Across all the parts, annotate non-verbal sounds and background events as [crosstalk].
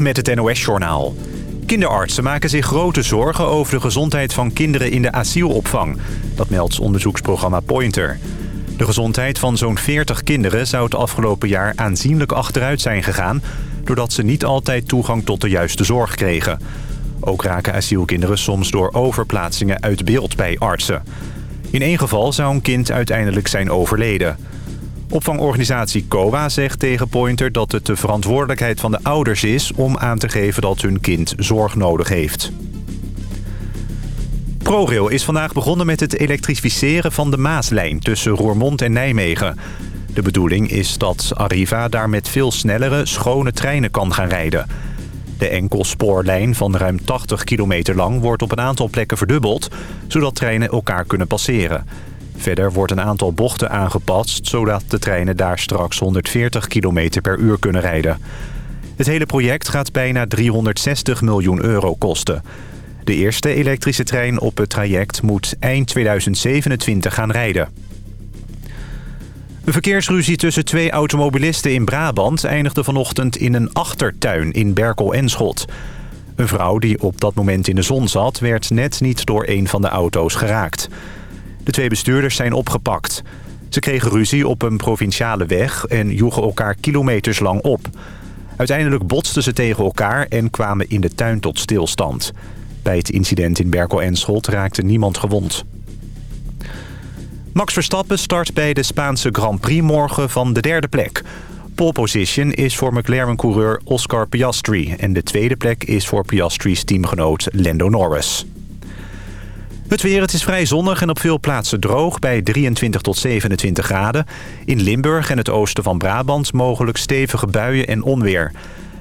Met het NOS-journaal. Kinderartsen maken zich grote zorgen over de gezondheid van kinderen in de asielopvang. Dat meldt onderzoeksprogramma Pointer. De gezondheid van zo'n 40 kinderen zou het afgelopen jaar aanzienlijk achteruit zijn gegaan... doordat ze niet altijd toegang tot de juiste zorg kregen. Ook raken asielkinderen soms door overplaatsingen uit beeld bij artsen. In één geval zou een kind uiteindelijk zijn overleden. Opvangorganisatie COA zegt tegen Pointer dat het de verantwoordelijkheid van de ouders is... om aan te geven dat hun kind zorg nodig heeft. ProRail is vandaag begonnen met het elektrificeren van de Maaslijn... tussen Roermond en Nijmegen. De bedoeling is dat Arriva daar met veel snellere, schone treinen kan gaan rijden. De enkelspoorlijn van ruim 80 kilometer lang wordt op een aantal plekken verdubbeld... zodat treinen elkaar kunnen passeren. Verder wordt een aantal bochten aangepast... zodat de treinen daar straks 140 km per uur kunnen rijden. Het hele project gaat bijna 360 miljoen euro kosten. De eerste elektrische trein op het traject moet eind 2027 gaan rijden. Een verkeersruzie tussen twee automobilisten in Brabant... eindigde vanochtend in een achtertuin in Berkel-en-Schot. Een vrouw die op dat moment in de zon zat... werd net niet door een van de auto's geraakt. De twee bestuurders zijn opgepakt. Ze kregen ruzie op een provinciale weg en joegen elkaar kilometers lang op. Uiteindelijk botsten ze tegen elkaar en kwamen in de tuin tot stilstand. Bij het incident in Berkel en Schot raakte niemand gewond. Max Verstappen start bij de Spaanse Grand Prix morgen van de derde plek. Pole position is voor McLaren-coureur Oscar Piastri... en de tweede plek is voor Piastri's teamgenoot Lando Norris. Het weer, het is vrij zonnig en op veel plaatsen droog bij 23 tot 27 graden. In Limburg en het oosten van Brabant mogelijk stevige buien en onweer.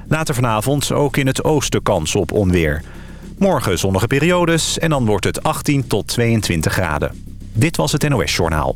Later vanavond ook in het oosten kans op onweer. Morgen zonnige periodes en dan wordt het 18 tot 22 graden. Dit was het NOS Journaal.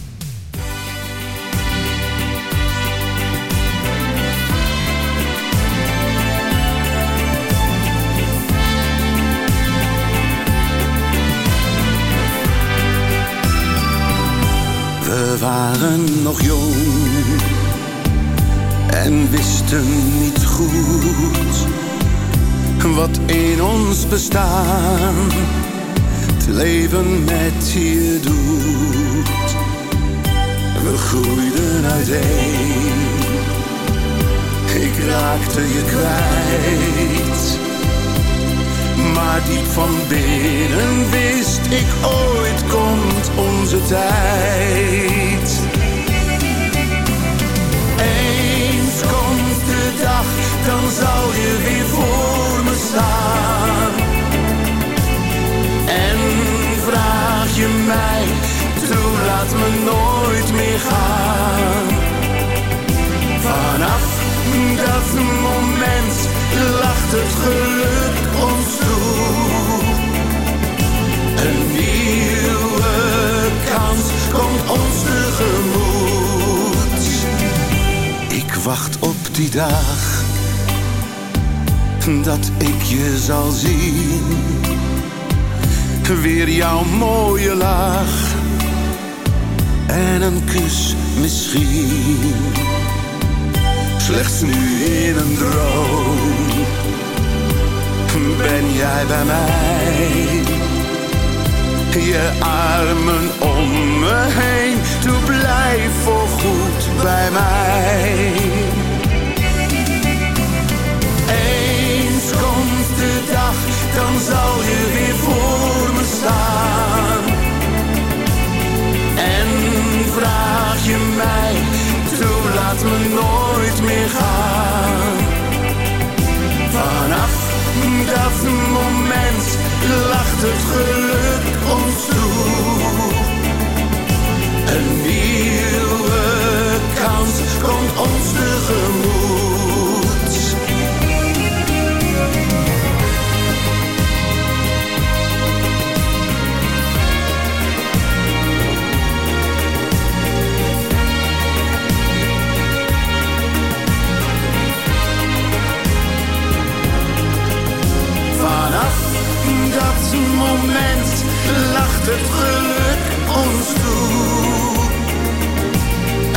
Waren nog jong en wisten niet goed wat in ons bestaan het leven met je doet. We groeiden uiteen, ik raakte je kwijt. Maar diep van binnen wist ik ooit komt onze tijd. Eens komt de dag, dan zal je weer voor me staan. En vraag je mij, toen laat me nooit meer gaan. Vanaf dat moment lacht het geluk dag dat ik je zal zien. Weer jouw mooie lach en een kus misschien slechts nu in een droom ben jij bij mij. Je armen om me heen, doe blijf voorgoed bij mij. Dan zal je weer voor me staan. En vraag je mij, toe laat me nooit meer gaan. Vanaf dat moment lacht het geluk ons toe. Moment lacht het geluk ons toe.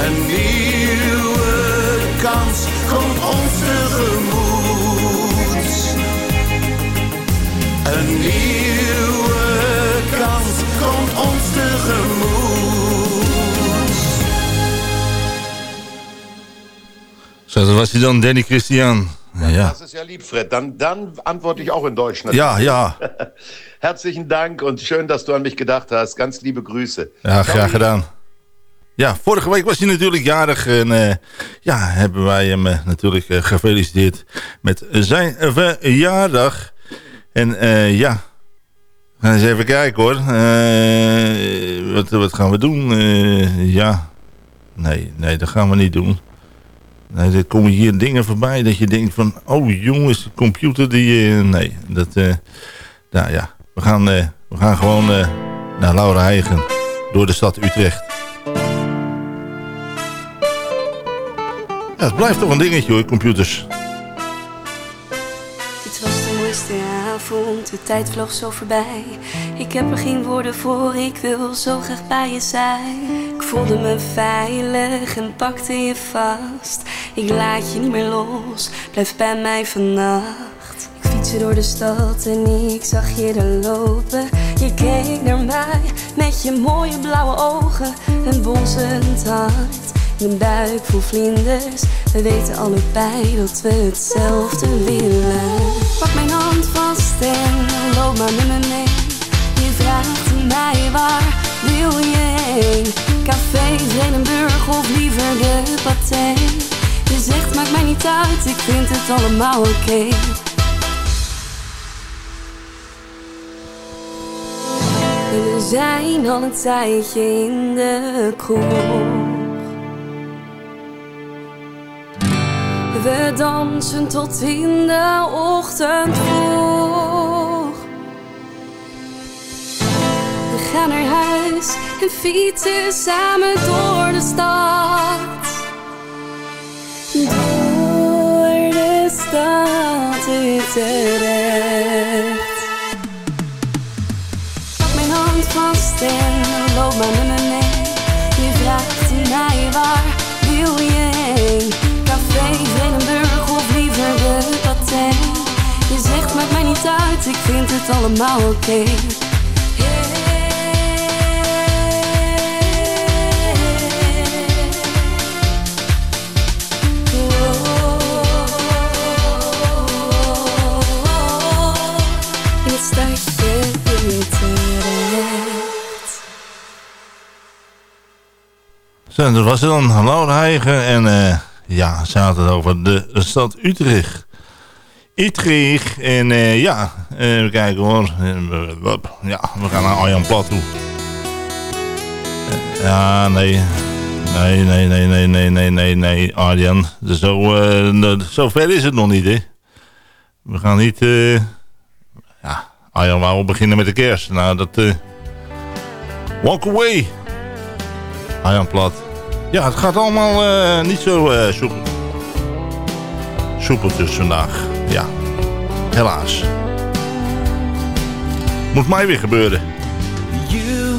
Een nieuwe kans komt ons tegemoet. Een nieuwe kans komt ons tegemoet. Zo, dat was hij dan, Danny Christian. Ja. Das ist ja lieb, Fred. Dann, dann antworte ich auch in Deutsch. natürlich. Ja, ja. [laughs] Herzlichen Dank und schön, dass du an mich gedacht hast. Ganz liebe Grüße. Ja, Ciao, graag gedaan. Ja, vorige week was hij natuurlijk jarig en eh, ja, hebben wij hem eh, natuurlijk eh, gefeliciteerd met zijn verjaardag. En ja, we gaan eens even kijken hoor. Wat, wat gaan we doen? Ja, nee, nee, dat gaan we niet doen. Nee, er komen hier dingen voorbij dat je denkt van, oh jongens, de computer die, eh, nee, dat, eh, nou ja, we gaan, eh, we gaan gewoon naar Laura Heigen door de stad Utrecht. Het blijft toch een dingetje hoor, computers. Avond, de tijd vloog zo voorbij. Ik heb er geen woorden voor, ik wil zo graag bij je zijn. Ik voelde me veilig en pakte je vast. Ik laat je niet meer los, blijf bij mij vannacht. Ik fietste door de stad en ik zag je er lopen. Je keek naar mij met je mooie blauwe ogen, een bonzend hart. Mijn buik vol vlinders, we weten allebei dat we hetzelfde willen. Pak mijn hand vast en loop maar met me mee. Je vraagt mij waar wil je heen? Café Vredenburg of liever de paté? Je zegt maakt mij niet uit, ik vind het allemaal oké. We zijn al een tijdje in de kroeg. We dansen tot in de ochtend vroeg. We gaan naar huis en fietsen samen door de stad. Door de stad uit, ik vind het allemaal oké. Zo, dat was dan, Laura. En eh, ja, ze het over de stad Utrecht. Utrecht. En eh, ja, eh, even kijken hoor. Eh. Ja, we gaan naar Arjan Plat toe. Eh, ja, nee. Nee, nee, nee, nee, nee, nee, nee, nee, Arjan. Zo, eh, zo ver is het nog niet, hè. We gaan niet... eh, ja, Arjan wou beginnen met de kerst. Nou, dat... eh, walk away. Arjan Plat. Ja, het gaat allemaal eh, niet zo eh soepel. soepeltjes vandaag. Ja, helaas. Moet mij weer gebeuren. You,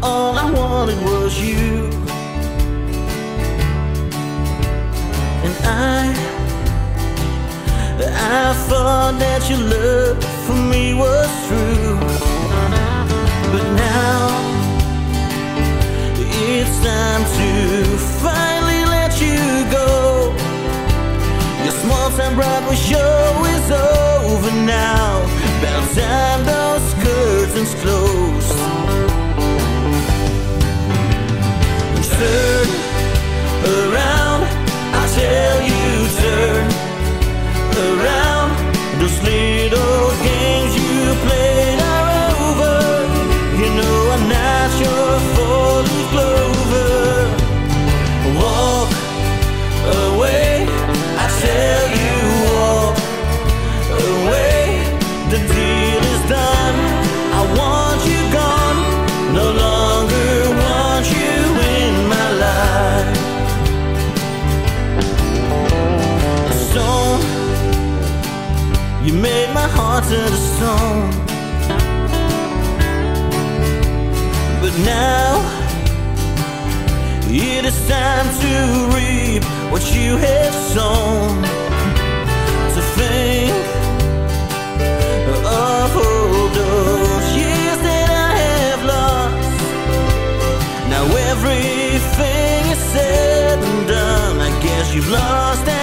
all I wanted was you. And I, I thought that your love for me was true. But now, it's time to finally to the stone. But now it is time to reap what you have sown. To think of all those years that I have lost. Now everything is said and done. I guess you've lost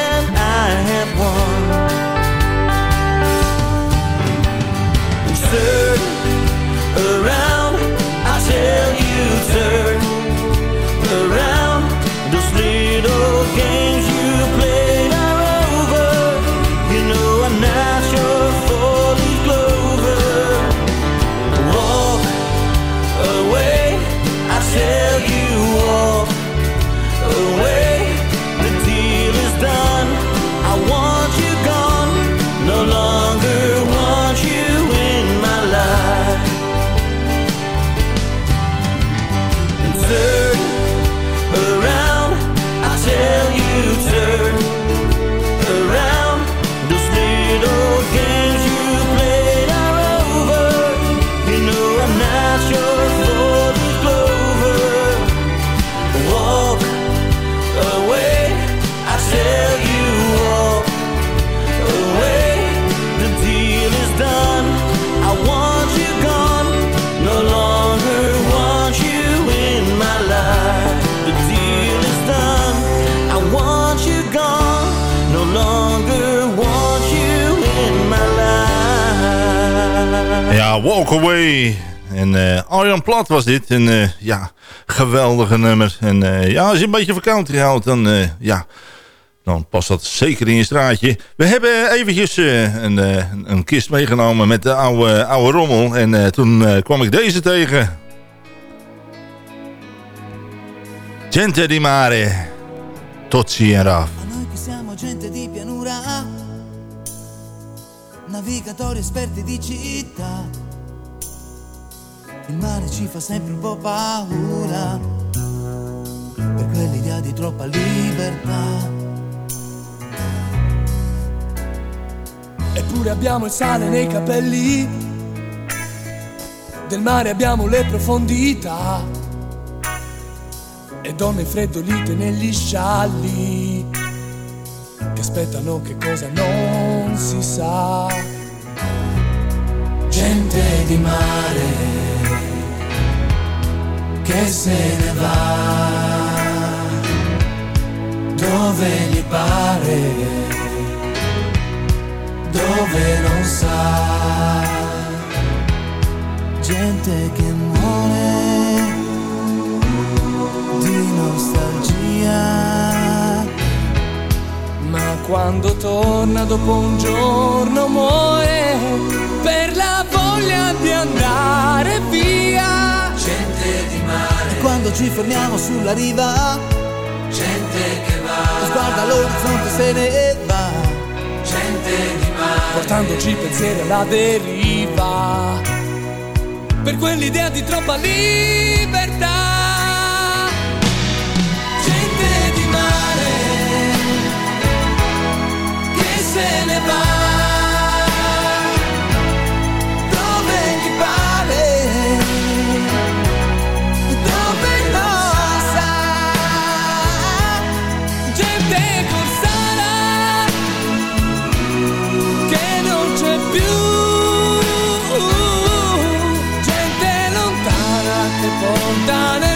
Plat was dit. En eh, ja, geweldige nummer. En eh, ja, als je een beetje van country houdt, dan eh, ja... Dan past dat zeker in je straatje. We hebben eventjes een, een kist meegenomen met de oude, oude rommel. En toen kwam ik deze tegen. Gente di mare. Tozzi en Raf. Noi che siamo gente di pianura, navigatori esperti di città. Il mare ci fa sempre un po' paura, per quell'idea di troppa libertà. Eppure abbiamo il sale nei capelli, del mare abbiamo le profondità e donne freddolite negli scialli che aspettano che cosa non si sa. Gente di mare che se ne va dove gli pare dove non sa. Gente che muore di nostalgia. Ma quando torna dopo un giorno muore per la voglia di andare via. Gente mare. E quando ci fermiamo sulla riva, Gente che va, guarda l'orizzonte se ne va. gente di mare, portandoci pensieri alla deriva. Per quell'idea di troppa libertà. Gente di mare che se ne va. Fontana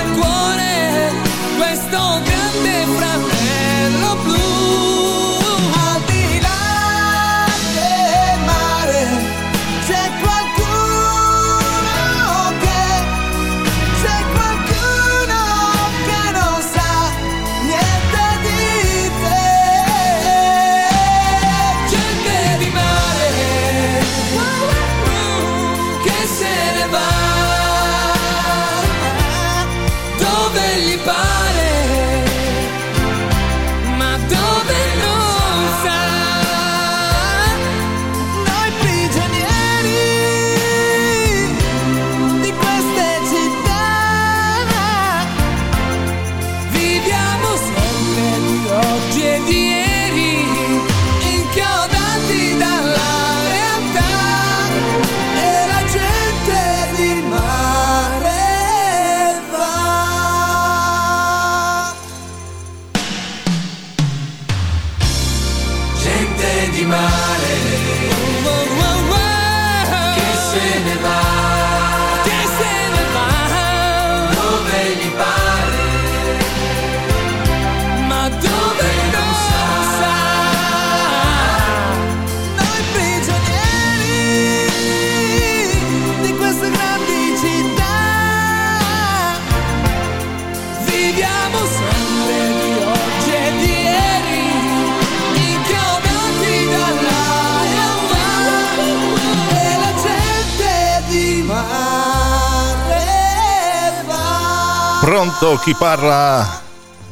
chi parla.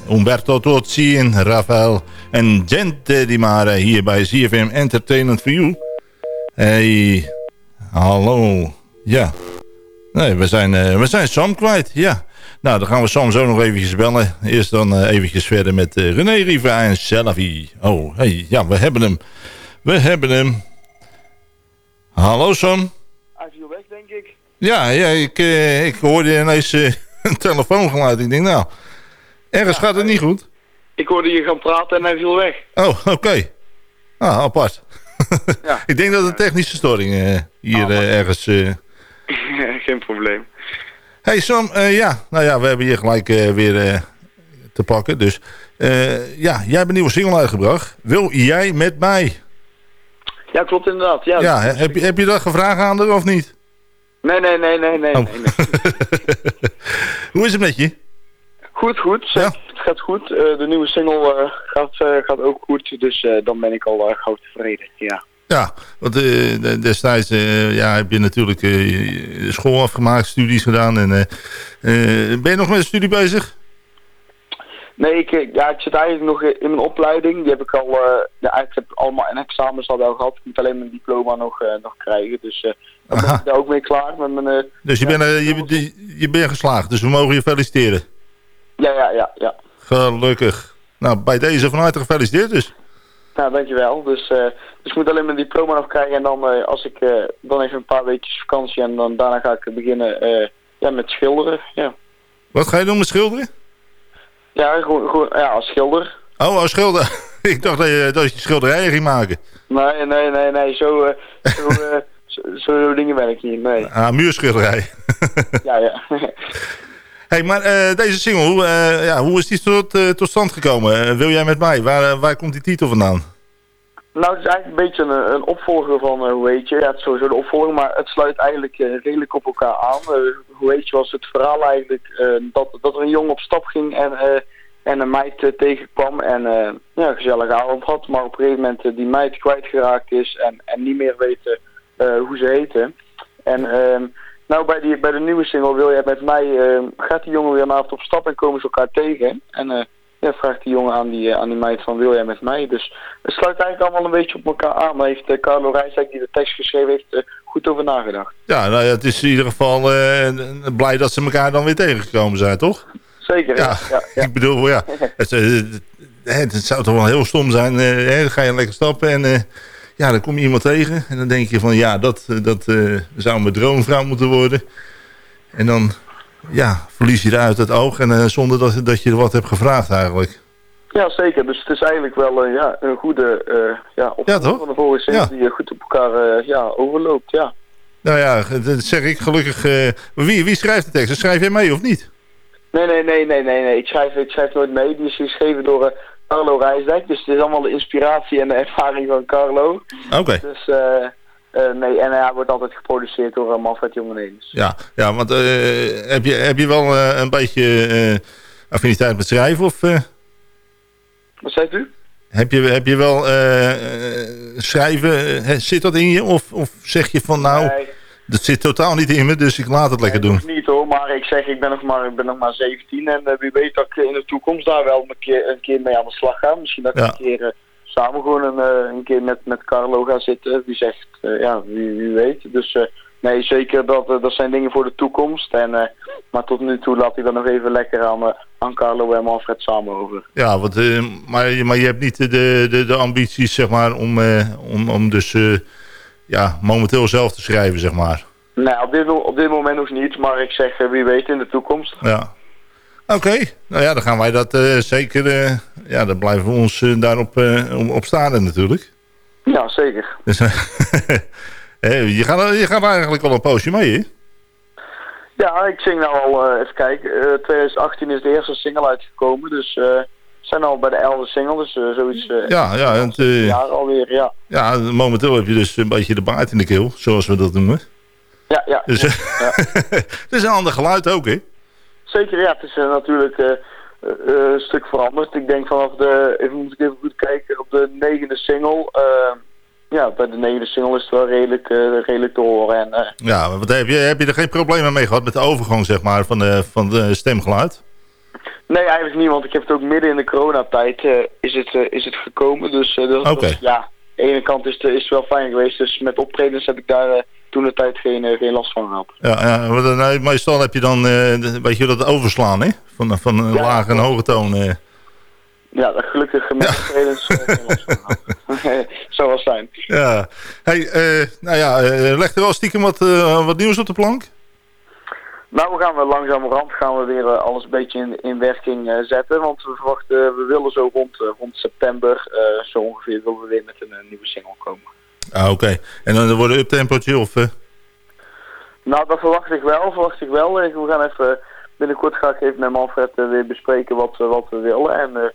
Umberto Tozzi en Rafael en Gente di Mare hier bij ZFM Entertainment for You. Hey, hallo. Ja. Nee, we zijn, uh, we zijn Sam kwijt, ja. Nou, dan gaan we Sam zo nog eventjes bellen. Eerst dan uh, eventjes verder met uh, René Riva en Selfie. Oh, hey, ja, we hebben hem. We hebben hem. Hallo Sam. Hij viel weg, denk ik. Ja, ja ik, ik hoorde ineens een telefoongeluid. Ik denk, nou, ergens ja, gaat het niet goed. Ik hoorde je gaan praten en hij viel weg. Oh, oké. Okay. Ah, apart. [laughs] ja. ik denk dat een technische storing hier ah, ergens... [laughs] Geen probleem. Hey Sam, ja, nou ja, we hebben hier gelijk weer te pakken. Dus ja, jij hebt een nieuwe single uitgebracht. Wil jij met mij? Ja, klopt inderdaad. Ja, ja heb, je, heb je dat gevraagd aan haar of niet? Nee, nee, nee, nee, nee. Oh. nee, nee. [laughs] Hoe is het met je? Goed, goed. Ja? Het gaat goed. de nieuwe single gaat, gaat ook goed. Dus dan ben ik al gauw tevreden, ja. Ja, want destijds ja, heb je natuurlijk school afgemaakt, studies gedaan. En, ben je nog met de studie bezig? Nee, ik, ja, ik zit eigenlijk nog in mijn opleiding. Die heb ik al, ja, eigenlijk heb ik allemaal en examens al wel gehad. Ik moet alleen mijn diploma nog, nog krijgen. Dus dan ben ik daar ook mee klaar. Met mijn, dus je, ja, bent, je, je bent geslaagd, dus we mogen je feliciteren. Ja, ja, ja. ja. Gelukkig. Nou, bij deze van harte gefeliciteerd dus. Nou, dankjewel. Dus, uh, dus ik moet alleen mijn diploma nog krijgen en dan, uh, als ik, uh, dan even een paar weekjes vakantie en dan daarna ga ik beginnen ja, met schilderen. Ja. Wat ga je doen met schilderen? Ja, gewoon, gewoon ja, als schilder. Oh, als schilder. [laughs] ik dacht dat je, dat je schilderijen ging maken. Nee, nee, nee, nee. Zo, zo, [laughs] zo, dingen ben ik niet, nee. Ah, muurschilderij. [laughs] ja, ja. [laughs] hey, maar deze single, hoe, ja, hoe is die tot, tot stand gekomen? wil jij met mij? Waar, waar komt die titel vandaan? Nou, het is eigenlijk een beetje een, een opvolger van, uh, hoe heet je, ja, het is sowieso de opvolger, maar het sluit eigenlijk uh, redelijk op elkaar aan. Uh, hoe heet je, was het verhaal eigenlijk dat, dat er een jongen op stap ging en, en een meid tegenkwam en ja, een gezellige avond had, maar op een gegeven moment die meid kwijtgeraakt is en, en niet meer weten hoe ze heette. En ehm, nou, bij, die, bij de nieuwe single Wil Jij Met Mij ehm, gaat die jongen weer een avond op stap en komen ze elkaar tegen. En ja, vraagt die jongen aan die, eh, aan die meid van wil jij met mij? Dus het sluit eigenlijk allemaal een beetje op elkaar aan. Maar heeft Carlo Rijsdijk die de tekst geschreven heeft goed over nagedacht. Ja, nou ja, het is in ieder geval blij dat ze elkaar dan weer tegengekomen zijn, toch? Zeker, ja. ja, ja. [laughs] ik bedoel, ja, [laughs] het, het, het, zou toch wel heel stom zijn. ga je lekker stappen en ja, dan kom je iemand tegen. En dan denk je van ja, dat, dat zou mijn droomvrouw moeten worden. En dan ja, verlies je eruit het oog en uh, zonder dat, dat je er wat hebt gevraagd eigenlijk. Ja, zeker. Dus het is eigenlijk wel uh, ja, een goede uh, ja, ja, toch? van de volgende ja. die goed op elkaar ja, overloopt. Ja. Nou ja, dat zeg ik gelukkig. wie, wie schrijft de tekst? Schrijf jij mee of niet? Nee, nee, nee, nee, nee. nee. Ik, schrijf, ik schrijf nooit mee. Die is geschreven door Carlo Rijsdijk. Dus het is allemaal de inspiratie en de ervaring van Carlo. Oké. Dus... eh uh, nee, en hij wordt altijd geproduceerd door uh, Manfred Jongenelis. Ja, ja, want heb, je, heb je wel een beetje affiniteit met schrijven? Of, Wat zegt u? Heb je, heb je wel schrijven, zit dat in je? Of, of zeg je van nou, nee. Dat zit totaal niet in me, dus ik laat het lekker doen? niet hoor, maar ik zeg, ik ben nog maar, ik ben nog maar 17 en wie weet dat ik in de toekomst daar wel een keer, een keer mee aan de slag ga. Misschien dat ik ja. een keer samen gewoon een, uh, een keer met, met Carlo gaan zitten. Wie zegt, ja, wie, wie weet. Dus nee, zeker dat, dat zijn dingen voor de toekomst. En, maar tot nu toe laat ik dan nog even lekker aan, aan Carlo en Manfred samen over. Ja, want, maar, maar je hebt niet de, de, de ambities, zeg maar, om, om, om dus ja, momenteel zelf te schrijven, zeg maar. Nee, op dit, op dit moment nog niet, maar ik zeg wie weet in de toekomst. Ja, Oké, nou ja, dan gaan wij dat uh, zeker, uh, ja, dan blijven we ons uh, daarop op staan natuurlijk. Ja, zeker. Dus, [laughs] je, gaat, je gaat eigenlijk al een poosje mee, hè? Ja, ik zing nou al, even kijken, 2018 is de eerste single uitgekomen, dus zijn al bij de elfde single, dus zoiets ja, ja, het, jaar alweer, ja. Ja, momenteel heb je dus een beetje de baard in de keel, zoals we dat noemen. Ja, ja. Dus, ja. [laughs] het is een ander geluid ook, hè? Zeker, ja. Het is natuurlijk een stuk veranderd. Ik denk vanaf de, even moet ik even goed kijken, op de negende single ja, bij de negende single is het wel redelijk, eh, redelijk te horen. En, eh, Ja, wat heb, je, heb je er geen problemen mee gehad met de overgang zeg maar, van, de, van de stemgeluid? Nee, eigenlijk niet, want ik heb het ook midden in de coronatijd eh, is, het, eh, is het gekomen. Dus eh, dat, ja, aan de ene kant is het, is het wel fijn geweest. Dus met optredens heb ik daar toen de tijd geen, geen last van gehad. Ja, ja nou, meestal heb je dan, weet je, dat overslaan, hè? Van, van een Ja. lage en hoge toon. Ja, dat gelukkig met optredens geen last van gehad. [laughs] [laughs] Zou wel zijn. Ja. Hey, nou ja, leg er wel stiekem wat, wat nieuws op de plank? Nou, we gaan we langzamerhand gaan we weer eh, alles een beetje in, in werking eh, zetten. Want we verwachten, we willen zo rond, eh, rond september, eh, zo ongeveer, willen we weer met een eh, nieuwe single komen. Ah, oké. En dan wordt een uptempootje of... eh, Nou, dat verwacht ik wel, verwacht ik wel. Eh, We gaan even, binnenkort ga ik even met Manfred eh, weer bespreken wat, we- wat we willen. En eh,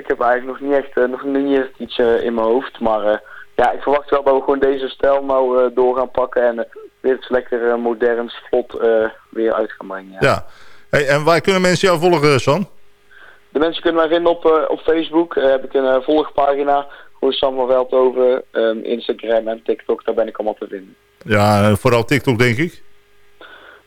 ik heb eigenlijk nog niet echt, eh, nog niet echt iets eh, in mijn hoofd. Maar eh, ja, ik verwacht wel dat we gewoon deze stijl nou eh, door gaan pakken. En eh, weer iets lekker eh, moderns, vlot eh, weer uit gaan brengen. Ja. ja. Hey, en waar kunnen mensen jou volgen, San? De mensen kunnen mij vinden op, eh, op Facebook. Eh, heb ik een eh, volgpagina. Gewoon Sam van Veldhoven. ehm, Instagram en TikTok, daar ben ik allemaal te vinden. Ja, eh, vooral TikTok, denk ik.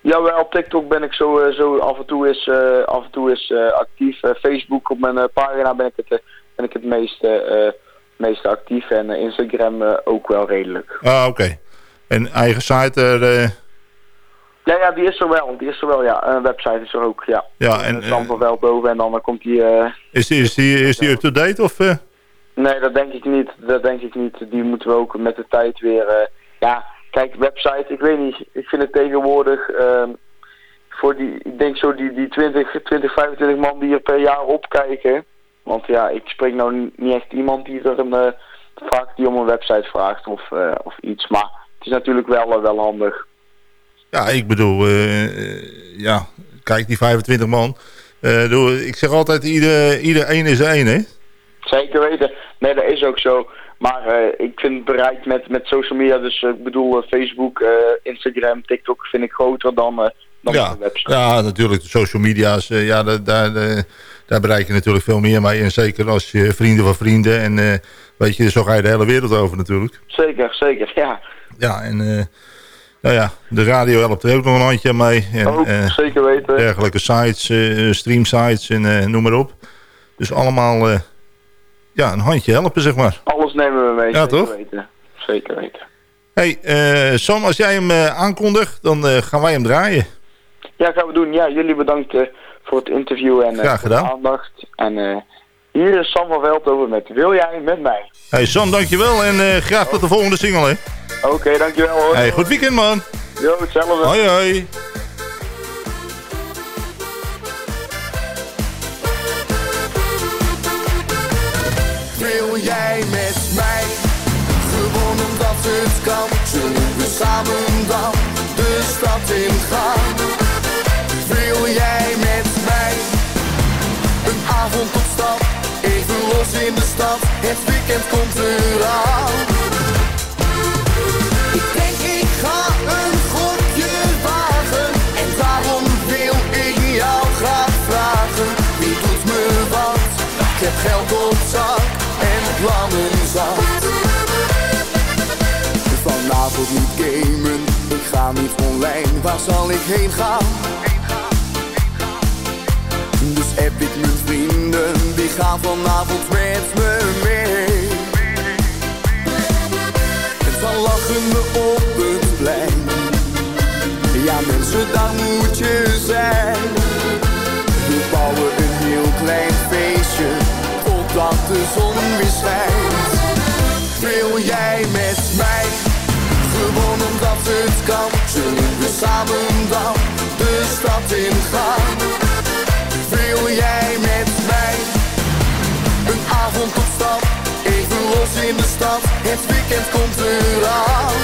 Jawel, op TikTok ben ik zo, eh, zo af en toe is, eh, af en toe is eh, actief. Eh, Facebook op mijn eh, pagina ben ik het, eh, ben ik het meeste, eh, meeste actief. En eh, Instagram eh, ook wel redelijk. Ah, oké. En eigen site er... eh, Ja, ja, die is er wel. Die is er wel, ja. Een website is er ook, ja. ja, en Eh, Sam eh, van Veldhoven en dan, dan komt die... eh, is die, is die, is die up-to-date of... eh? Nee, dat denk ik niet. Dat denk ik niet. Die moeten we ook met de tijd weer... eh, ja, kijk, website, ik weet niet. Ik vind het tegenwoordig... ehm, voor die, ik denk zo die, die 20, 20, 25 man die er per jaar opkijken. Want ja, ik spreek nou ni- niet echt iemand die er een, eh, vaak die om een website vraagt of, eh, of iets. Maar het is natuurlijk wel, eh, wel handig. Ja, ik bedoel, eh, eh, ja, kijk die 25 man. Doe, ik zeg altijd, ieder, ieder één is één, hè? Zeker weten. Nee, dat is ook zo. Maar ik vind het bereik met, met social media, dus ik bedoel Facebook, Instagram, TikTok, vind ik groter dan, dan Ja, de website. ja, natuurlijk, de social media's, ja, daar, daar, daar bereik je natuurlijk veel meer mee. En zeker als je vrienden van vrienden en weet je, zo ga je de hele wereld over natuurlijk. Zeker, zeker, ja. Ja, en eh, nou ja, de radio helpt er ook nog een handje aan mee. En, eh, zeker weten. dergelijke sites, eh, streamsites en noem maar op. Dus allemaal ja, een handje helpen, zeg maar. Alles nemen we mee, Ja, zeker toch? weten. Zeker weten. hey, Sam, als jij hem aankondigt, dan gaan wij hem draaien. Ja, gaan we doen. Ja, jullie bedankt voor het interview en Graag voor de aandacht. En hier is Sam van Veldhoven met Wil jij met mij? Hey, Sam, dankjewel en graag tot de volgende single, hè. Oké, dankjewel hoor. Hey, goed weekend, man. Jo, hetzelfde. Hoi, hoi. Wil jij met mij? Gewoon omdat het kan, zullen we samen dan de stad in gaan? Wil jij met mij? Een avond op stap, even los in de stad, het weekend komt eraan. Waar zal ik heen gaan? Dus heb ik mijn vrienden, die gaan vanavond met me mee. En dan lachen we op het plein. Ja mensen, daar moet je zijn. We bouwen een heel klein feestje, totdat de zon weer schijnt. Wil jij met mij? Gewoon omdat het kan, samen dan de stad in gaan. Wil jij met mij? Een avond op stap, even los in de stad, het weekend komt eraan.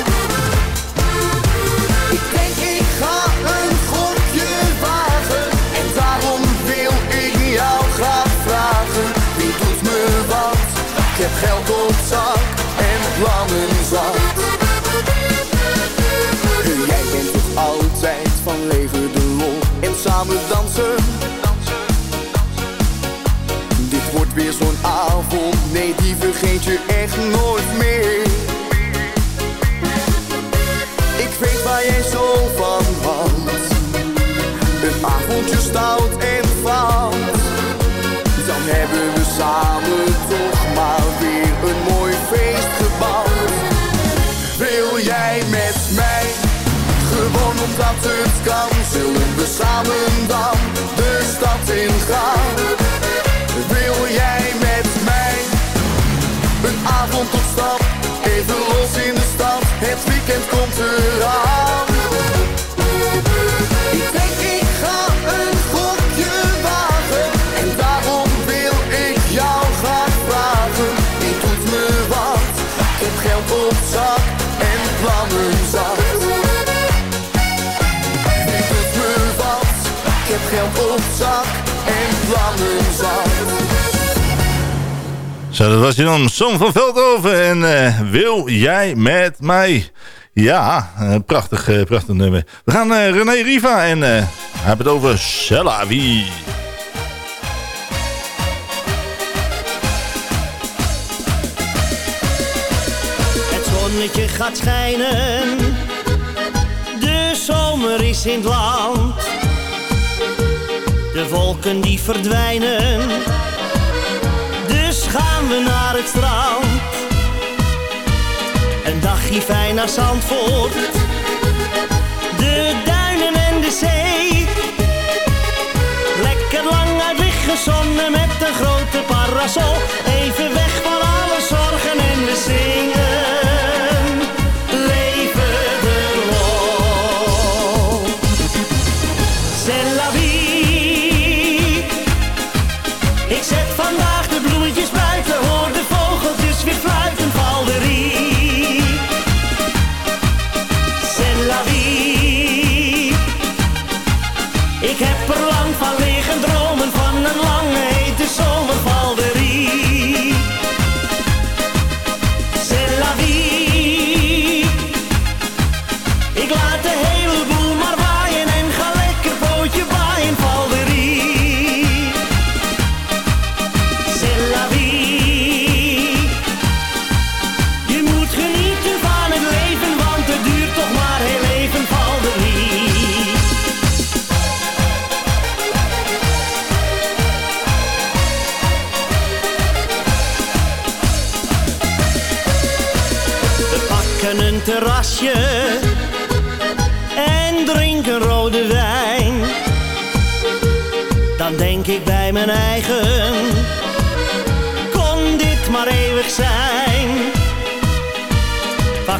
Ik denk ik ga een gokje wagen en daarom wil ik jou graag vragen. Wie doet me wat? Ik heb geld op zak en plannen zat. gaan dansen. Dit wordt weer zo'n avond, nee die vergeet je echt nooit meer. Ik weet waar jij zo van houdt. Een avondje stout en valt. Dan hebben we samen toch maar weer een mooi feest gebouwd. Wil jij met mij? Gewoon omdat het kan zullen samen dan de stad ingaan. Wil jij met mij een avond op stap, even los in de stad, het weekend komt eraan. Zak en plannen zat. Zo, dat was hij dan. Som van Veldhoven. En eh, wil jij met mij? Ja, eh, prachtig, eh, prachtig nummer. We gaan René Riva en eh hebben het over Celavi. Het zonnetje gaat schijnen, de zomer is in het land. De wolken die verdwijnen, dus gaan we naar het strand. Een dagje fijn naar Zandvoort, de duinen en de zee. Lekker lang uit liggen zonnen met een grote parasol. Even weg van alle zorgen en we zingen.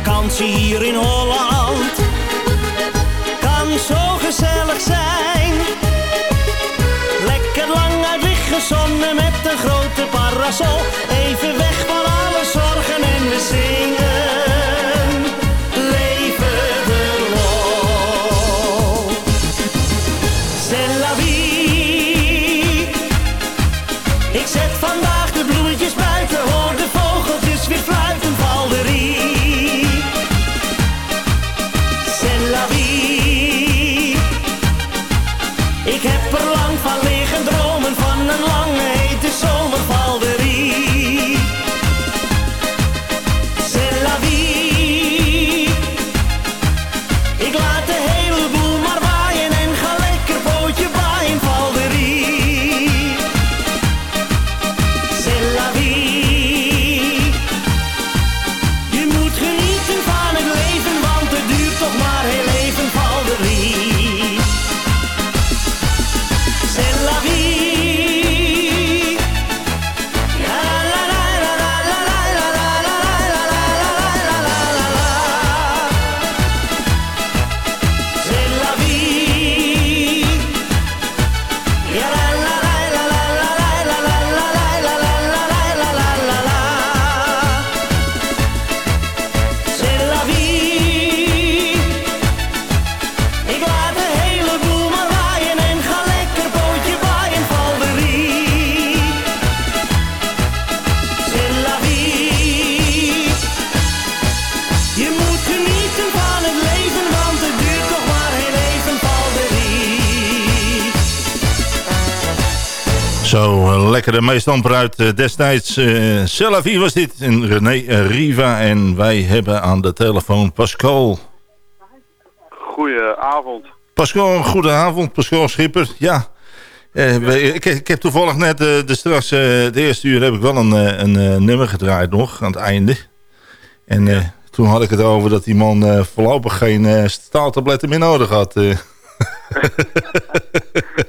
Vakantie hier in Holland, kan zo gezellig zijn. Lekker lang uit zonnen met een grote parasol. Even weg van alle zorgen en we zingen. Lekkere meestamper uit eh, destijds. eh Celavi was dit. En René eh, Riva. En wij hebben aan de telefoon Pascal. Goedenavond. Pascal, goedenavond. Pascal Schipper. Ja. ik, ik heb toevallig net de straks, de eerste uur heb ik wel een, een nummer gedraaid nog aan het einde. En toen had ik het over dat die man voorlopig geen staaltabletten meer nodig had. [laughs] [laughs] eh.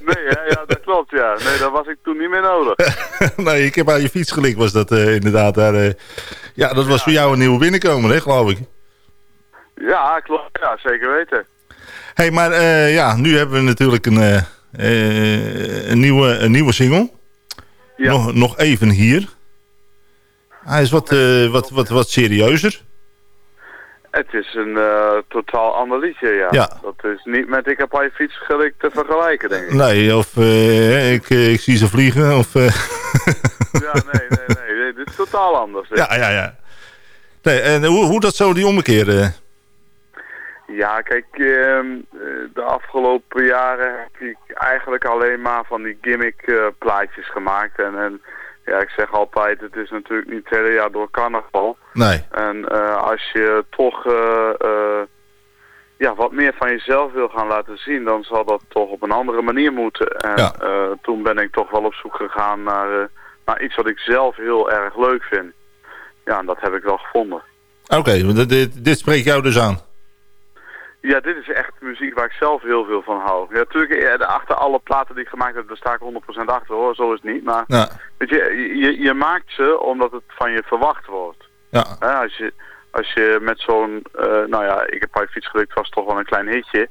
Nee, hè? ja, dat klopt, ja. Nee, dat was ik toen niet meer nodig. [laughs] nee, ik heb aan je fiets gelikt, was dat eh, inderdaad. Daar, eh. ja, dat was voor jou een nieuwe binnenkomen, hè, geloof ik. Ja, klopt. Ja, zeker weten. hey, maar eh, ja, nu hebben we natuurlijk een, een, nieuwe, een nieuwe single. Nog, nog even hier. Hij is wat, wat, wat, wat serieuzer. Het is een eh, totaal ander liedje, ja. Ja. Dat is niet met Ik heb aan je fiets gelikt te vergelijken, denk ik. Nee, of eh, ik, ik zie ze vliegen. Of, [laughs] Ja, nee, nee, nee. nee, Dit is totaal anders. ja, ja, ja. Nee, en hoe, hoe dat zo die ommekeer... Ja, kijk, ehm, eh, de afgelopen jaren heb ik eigenlijk alleen maar van die gimmick plaatjes gemaakt. En, en ja, ik zeg altijd, het is natuurlijk niet het hele jaar door carnaval. nee. En eh, als je toch eh, eh, ja, wat meer van jezelf wil gaan laten zien, dan zal dat toch op een andere manier moeten. En Ja. toen ben ik toch wel op zoek gegaan naar, naar iets wat ik zelf heel erg leuk vind. Ja, en dat heb ik wel gevonden. Oké, dit, dit spreekt jou dus aan. Ja, dit is echt muziek waar ik zelf heel veel van hou. Ja, natuurlijk, ja, de- achter alle platen die ik gemaakt heb, daar sta ik 100% achter hoor, zo is het niet. Maar Ja. weet je, je, je maakt ze omdat het van je verwacht wordt. Ja. Hè, als, je, als je met zo'n, eh, nou ja, ik heb bij fiets gelukt, was toch wel een klein hitje.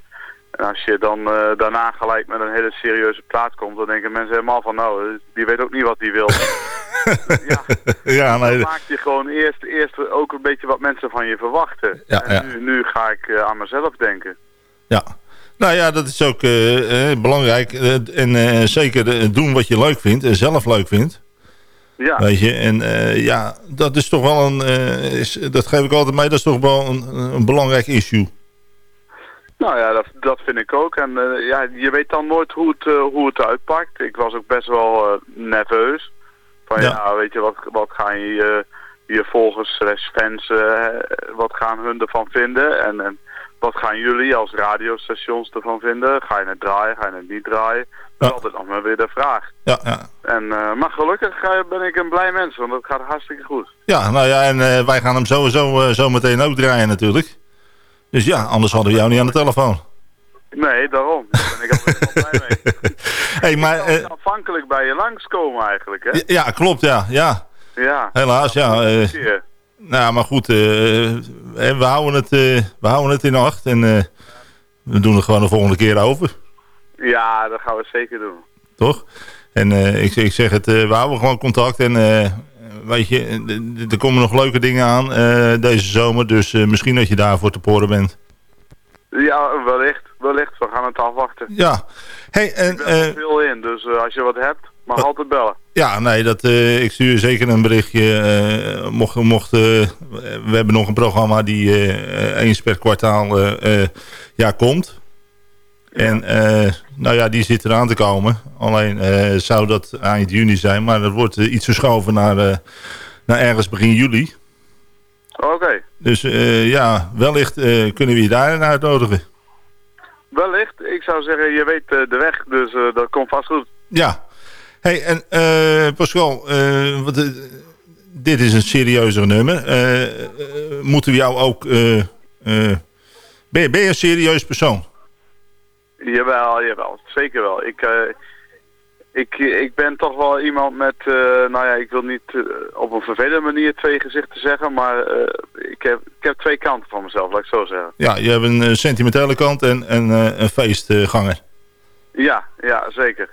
En als je dan eh, daarna gelijk met een hele serieuze plaat komt, dan denken mensen helemaal van, nou, die weet ook niet wat hij wil. [laughs] ja, nee. Dan maak je gewoon eerst, eerst ook een beetje wat mensen van je verwachten. Ja, en ja. Nu, nu ga ik eh, aan mezelf denken. Ja. Nou ja, dat is ook eh, eh, belangrijk. Eh, en eh, zeker eh, doen wat je leuk vindt en zelf leuk vindt. Ja. Weet je, en eh, ja, dat is toch wel een, eh, is, dat geef ik altijd mee, dat is toch wel een, een belangrijk issue. Nou ja, dat, dat vind ik ook. En eh, ja, je weet dan nooit hoe het, eh, hoe het uitpakt. Ik was ook best wel eh, nerveus. Van ja, Ja. weet je, wat, wat gaan je, je volgers slash fans, wat gaan hun ervan vinden? En, en wat gaan jullie als radiostations ervan vinden? Ga je het draaien, ga je het niet draaien? Dat is altijd nog maar weer de vraag. Ja, ja. En, maar gelukkig ben ik een blij mens, want het gaat hartstikke goed. Ja, nou ja, en wij gaan hem sowieso zo meteen ook draaien natuurlijk. Dus ja, anders hadden we jou niet aan de telefoon. Nee, daarom. Daar ben ik altijd wel [laughs] blij mee. hey, maar... eh, Afhankelijk bij je langskomen eigenlijk, hè? ja, klopt, ja. ja. Ja. Helaas, ja. keer. nou, maar goed, eh, we, houden het, we houden het in acht en we doen het gewoon de volgende keer over, Ja, dat gaan we zeker doen. toch? En ik, ik zeg het, we houden gewoon contact en weet je, er komen nog leuke dingen aan eh, deze zomer, dus eh, misschien dat je daarvoor te poren bent. Ja, wellicht. Wellicht. We gaan het afwachten. Ja. Hey, en, Ik ben er eh, veel in, dus als je wat hebt, mag altijd bellen. Ja, nee, dat, ik stuur zeker een berichtje. eh, mocht, mocht, we hebben nog een programma die eens per kwartaal ja, komt. En eh, nou ja, die zit eraan te komen. Alleen eh, zou dat eind juni zijn, maar dat wordt eh, iets verschoven naar, naar ergens begin juli. Oké. Dus ja, wellicht kunnen we je daarin uitnodigen. Wellicht. Ik zou zeggen, je weet de weg, dus dat komt vast goed. Ja. Hey, en Pascal, wat, dit is een serieuzer nummer. Moeten we jou ook... ben, je, ben je een serieus persoon? Jawel, jawel. Zeker wel. Ik, eh, ik, ik ben toch wel iemand met, eh, nou ja, ik wil niet eh, op een vervelende manier twee gezichten zeggen, maar ik, heb, ik heb twee kanten van mezelf, laat ik zo zeggen. Ja, je hebt een sentimentele kant en, en een feestganger. Ja, ja, zeker.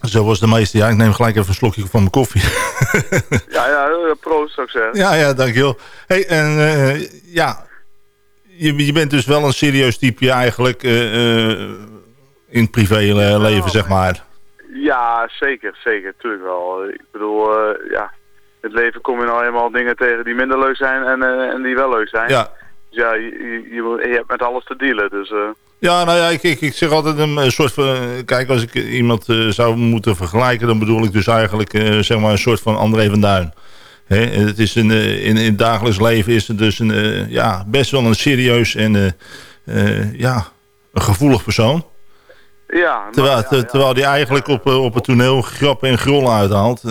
Zoals de meeste. Ja, ik neem gelijk even een slokje van mijn koffie. Ja, ja, proost zou ik zeggen. ja, ja, dankjewel. Hey, en ja, je, je bent dus wel een serieus type eigenlijk eh, eh, in het privéleven, zeg maar. Ja, zeker, zeker, tuurlijk wel. Ik bedoel, eh, ja, het leven kom je nou eenmaal dingen tegen die minder leuk zijn en, en die wel leuk zijn. Ja. Dus ja, je, je, hebt met alles te dealen, dus... Ja, nou ja, ik, ik, ik zeg altijd een, soort van... Kijk, als ik iemand zou moeten vergelijken... dan bedoel ik dus eigenlijk zeg maar een soort van André van Duin. Het is een, eh, in, in het dagelijks leven is het dus een, eh, ja, best wel een serieus en eh, ja, een gevoelig persoon. ja, Terwijl, nou, ja, ter- terwijl die eigenlijk op, op het toneel grappen en grollen uithaalt.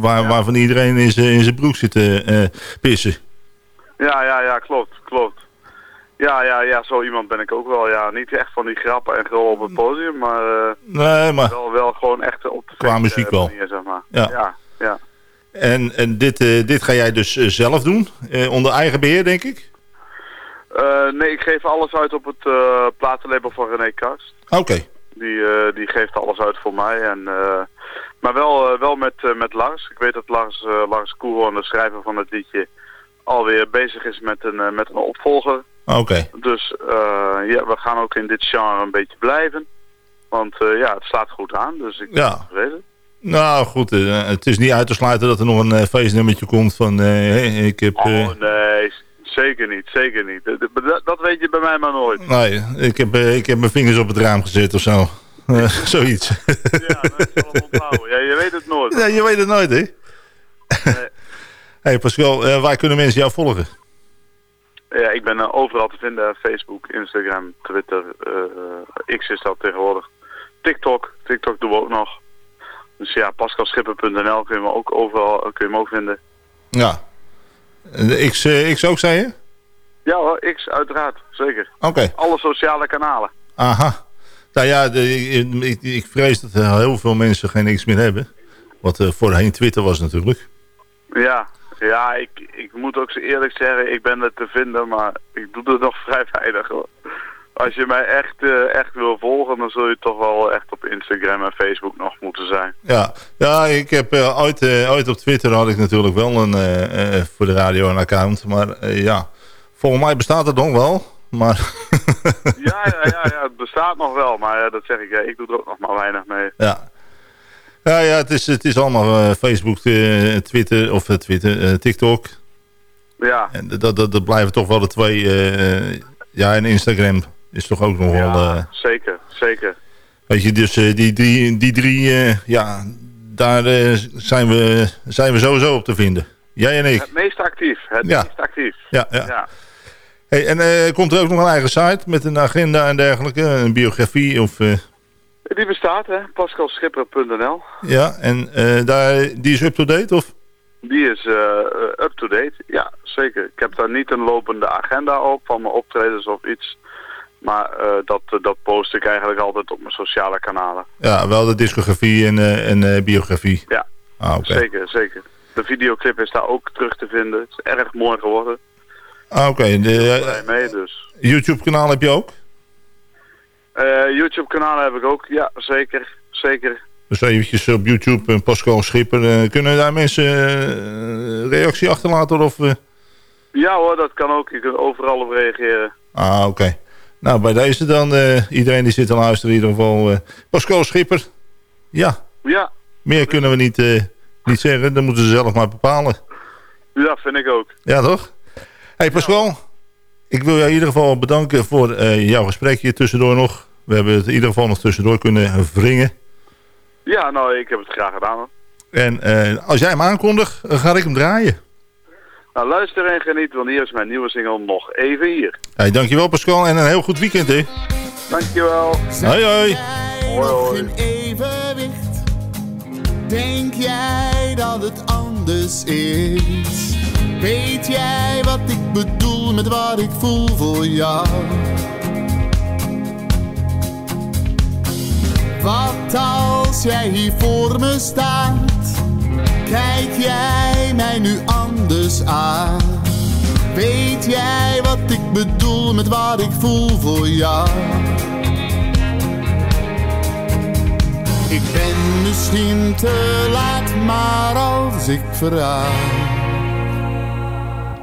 waar, Waarvan iedereen in zijn in zijn broek zit te pissen. Ja, ja, ja, klopt, klopt. Ja, ja, ja, zo iemand ben ik ook wel. Ja, niet echt van die grappen en gewoon op het podium, maar, Nee, maar wel, wel gewoon echt op de Qua muziek wel. manier, zeg maar. Ja. ja, ja. En, en dit, eh, dit ga jij dus eh, zelf doen? Eh, onder eigen beheer, denk ik? Nee, ik geef alles uit op het platenlabel van René Karst. Oké. Die, die geeft alles uit voor mij. En, maar wel, wel met, met Lars. Ik weet dat Lars, Lars Koerhoorn, de schrijver van het liedje, alweer bezig is met een, met een opvolger. Oké. Dus ja, we gaan ook in dit genre een beetje blijven. Want ja, het slaat goed aan. Dus ik ben Ja. tevreden. Nou goed, eh, het is niet uit te sluiten dat er nog een eh, feestnummertje komt van... hey, ik heb... Oh nee, zeker niet, zeker niet. Dat, dat- dat weet je bij mij maar nooit. nee, ik heb, ik heb mijn vingers op het raam gezet of zo. [laughs] Zoiets. Onthouden. Ja, je weet het nooit. ja, je weet het nooit, hè? [laughs] hey Pascal, waar kunnen mensen jou volgen? Ja, ik ben overal te vinden. Facebook, Instagram, Twitter, X is dat tegenwoordig. TikTok, TikTok doen we ook nog. Dus ja, pascalschipper.nl kun je me ook overal kun je me ook vinden. Ja. Eh, X, eh, X ook, zei je? Ja hoor, X uiteraard, zeker. Oké. Alle sociale kanalen. Aha. Nou ja, de, ik, ik, vrees dat er heel veel mensen geen X meer hebben. Wat eh, voorheen Twitter was natuurlijk. Ja, ja ik, ik moet ook eerlijk zeggen, ik ben er te vinden, maar ik doe er nog [laughs] vrij weinig hoor. Als je mij echt, eh, echt wil volgen, dan zul je toch wel echt op Instagram en Facebook nog moeten zijn. Ja, ja ik heb eh, ooit, eh, ooit op Twitter had ik natuurlijk wel een, voor de radio een account. Maar ja, volgens mij bestaat het nog wel. Maar [laughs] Ja, ja, ja, ja het bestaat nog wel, maar dat zeg ik, ik doe er ook nog maar weinig mee. ja. Ja, ja het, is, het is allemaal Facebook, Twitter of Twitter, TikTok. Ja, En dat, dat, dat blijven toch wel de twee. ja, en Instagram is toch ook nog wel... eh, zeker, zeker. weet je, dus eh, die, die, die drie, eh, ja, daar zijn, we, zijn we sowieso op te vinden. Jij en ik. Het meest actief, het Ja. meest actief. Ja, ja. ja. Hey, en komt er ook nog een eigen site met een agenda en dergelijke? Een biografie of... Die bestaat, hè, pascalschipper.nl. ja, en daar, die is up-to-date of? Die is up-to-date, ja, zeker. Ik heb daar niet een lopende agenda op van mijn optredens of iets. Maar eh, dat, dat post ik eigenlijk altijd op mijn sociale kanalen. Ja, wel de discografie en, eh, en eh, biografie. Ja, Ah, oké. zeker, zeker. De videoclip is daar ook terug te vinden. Het is erg mooi geworden. Ah, oké. Mee, dus. YouTube-kanaal heb je ook? YouTube-kanaal heb ik ook, ja, zeker, zeker. Dus eventjes op YouTube, en Pascal Schipper. kunnen daar mensen reactie achterlaten? Of? Ja hoor, dat kan ook. Je kunt overal op reageren. Ah, oké. Nou, bij deze dan, eh, iedereen die zit te luisteren in ieder geval. eh, Pascal Schipper. Ja, Ja, meer kunnen we niet, eh, niet zeggen. Dat moeten ze zelf maar bepalen. ja, vind ik ook. Ja, toch? hey Pascal, ik wil jou in ieder geval bedanken voor jouw gesprekje tussendoor nog. We hebben het in ieder geval nog tussendoor kunnen wringen. Ja, nou, ik heb het graag gedaan hoor. En als jij hem aankondigt, ga ik hem draaien. Nou, luister en geniet, want hier is mijn nieuwe single nog even hier. Hey, dankjewel Pascal en een heel goed weekend hè. Dankjewel. Hoi hoi. Hoi hoi. evenwicht? Denk jij dat het anders is? Weet jij wat ik bedoel met wat ik voel voor jou? Wat als jij hier voor me staat? Kijk jij mij nu anders aan? Weet jij wat ik bedoel met wat ik voel voor jou? Ik ben misschien te laat, maar als ik verraad,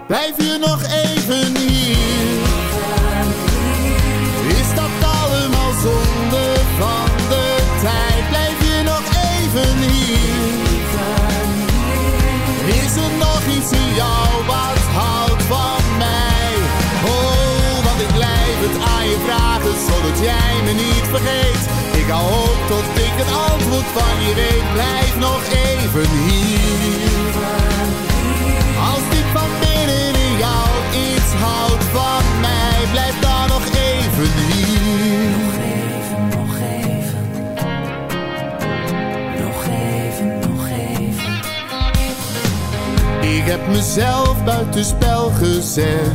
blijf je nog even hier. In jou wat houdt van mij? Oh, want ik blijf het aan je vragen, zodat jij me niet vergeet. Ik hou hoop tot ik het antwoord van je weet. Blijf nog even hier. Ik heb mezelf buitenspel gezet.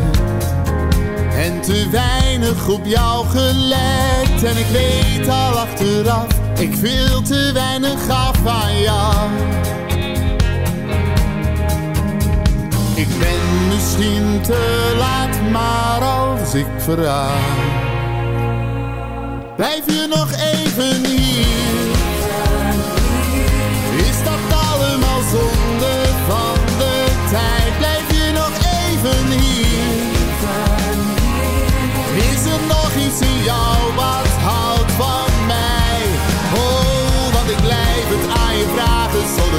En te weinig op jou gelet. En ik weet al achteraf, ik veel te weinig af aan jou. Ik ben misschien te laat, maar als ik verraad. Blijf je nog even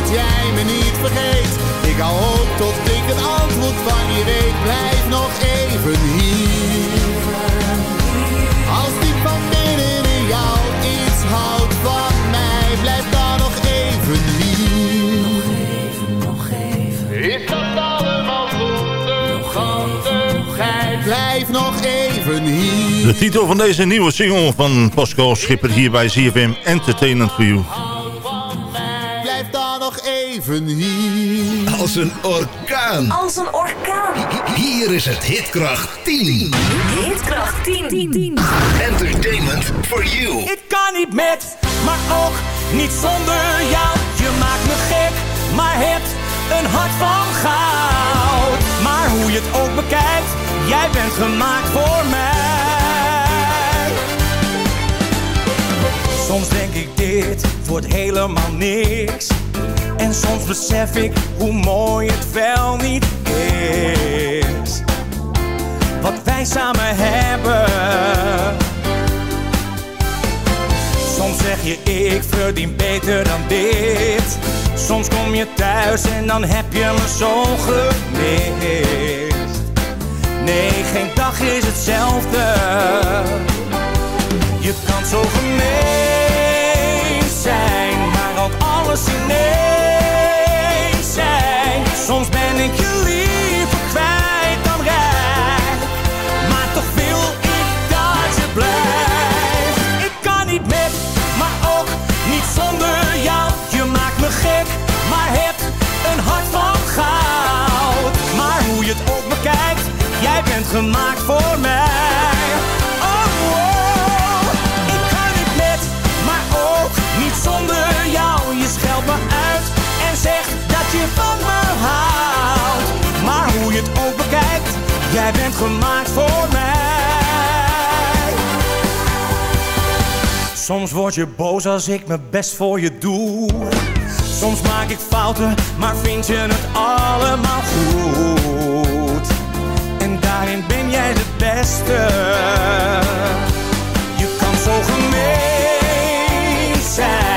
zodat jij me niet vergeet. Ik hou hoop tot ik een antwoord van je weet. Blijf nog even hier. Als die van binnen in jou iets houdt van mij, blijf dan nog even hier. Nog even, nog even. Is dat allemaal zonde van de tijd? Blijf nog even hier. De titel van deze nieuwe single van Pascal Schipper hier bij ZFM Entertainment for You. Blijf dan nog even hier. Als een orkaan. Als een orkaan. Hier is het Hitkracht 10. Hitkracht 10. Entertainment for you. Ik kan niet met, maar ook niet zonder jou. Je maakt me gek, maar hebt een hart van goud. Maar hoe je het ook bekijkt, jij bent gemaakt voor mij. Soms denk ik dit wordt helemaal niks. En soms besef ik hoe mooi het wel niet is. Wat wij samen hebben. Soms zeg je ik verdien beter dan dit. Soms kom je thuis en dan heb je me zo gemist. Nee, geen dag is hetzelfde. Je kan zo gemeen zijn, maar ook alles ineens Soms ben ik je liever kwijt dan rijk, maar toch wil ik dat je blijft. Ik kan niet met, maar ook niet zonder jou. Je maakt me gek, maar hebt een hart van goud. Maar hoe je het ook bekijkt, jij bent gemaakt voor mij. Je van me houdt. Maar hoe je het ook bekijkt, jij bent gemaakt voor mij. Soms word je boos als ik mijn best voor je doe. Soms maak ik fouten, maar vind je het allemaal goed. En daarin ben jij de beste. Je kan zo gemeen zijn,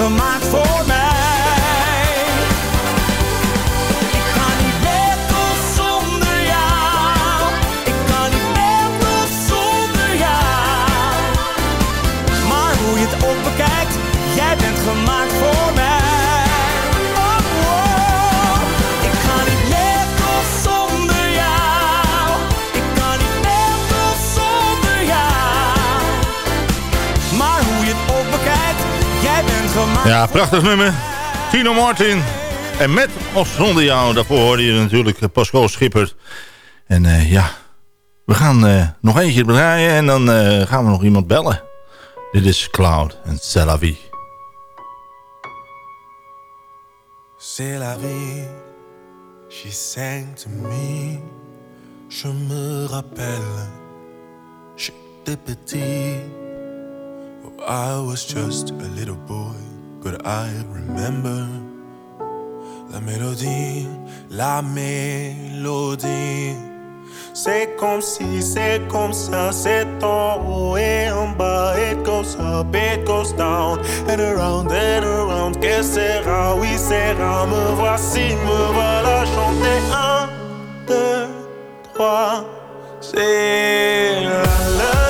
jij bent gemaakt voor Ja, prachtig nummer. Tino Martin. En met of zonder jou, daarvoor hoorde je natuurlijk eh, Pascal Schipper. En eh, ja, we gaan eh, nog eentje draaien en dan gaan we nog iemand bellen. Dit is Cloud en C'est la she sang to me. Je me rappelle, j'étais petit. Oh, I was just a little boy, but I remember la mélodie, la mélodie? C'est comme si, c'est comme ça, c'est en haut et en bas. It goes up, it goes down, and around and around. Que sera, oui, sera. Me voici, me voilà chanter. Un, deux, trois. C'est la